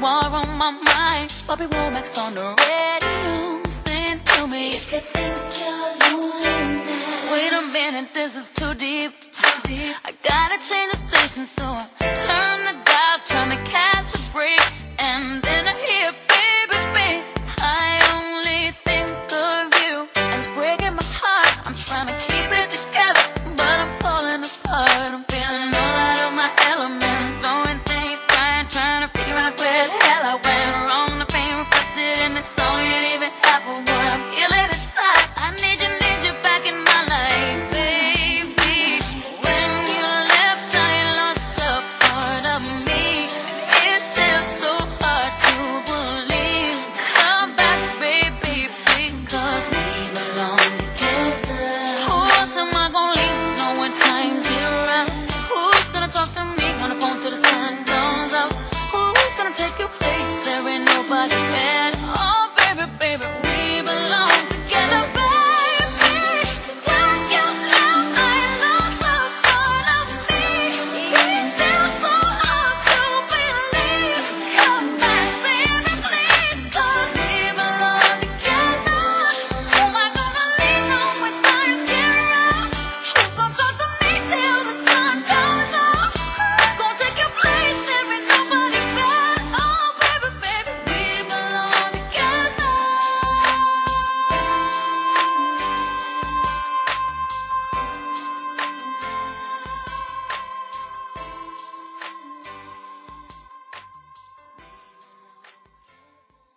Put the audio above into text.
you are on my mind. Bobby Womack's on the radio. Sing to me if you think you're lonely now. Wait a minute, this is too deep. Too deep. I gotta change the station, so I turn the this song ain't even half a word